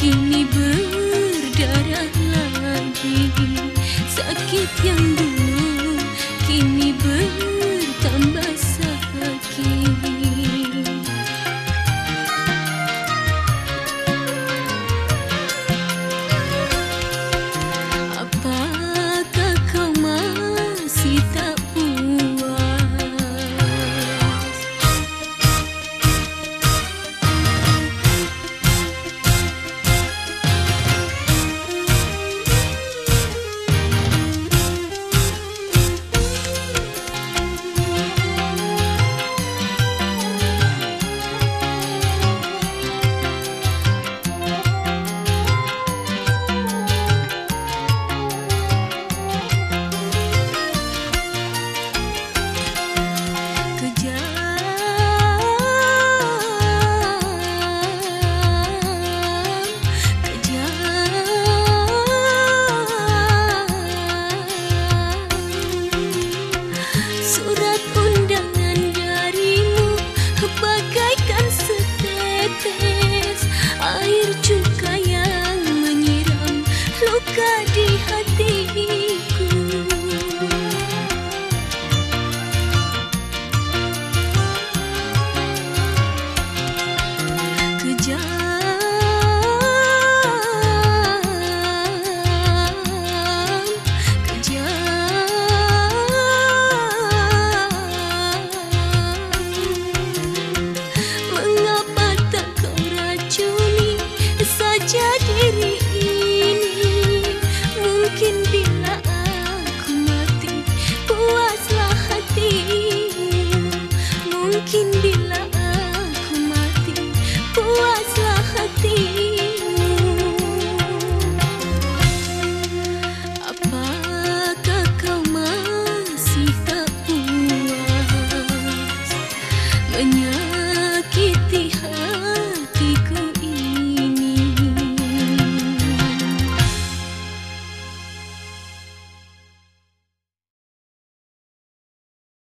kini berdarah lagi. Sakit yang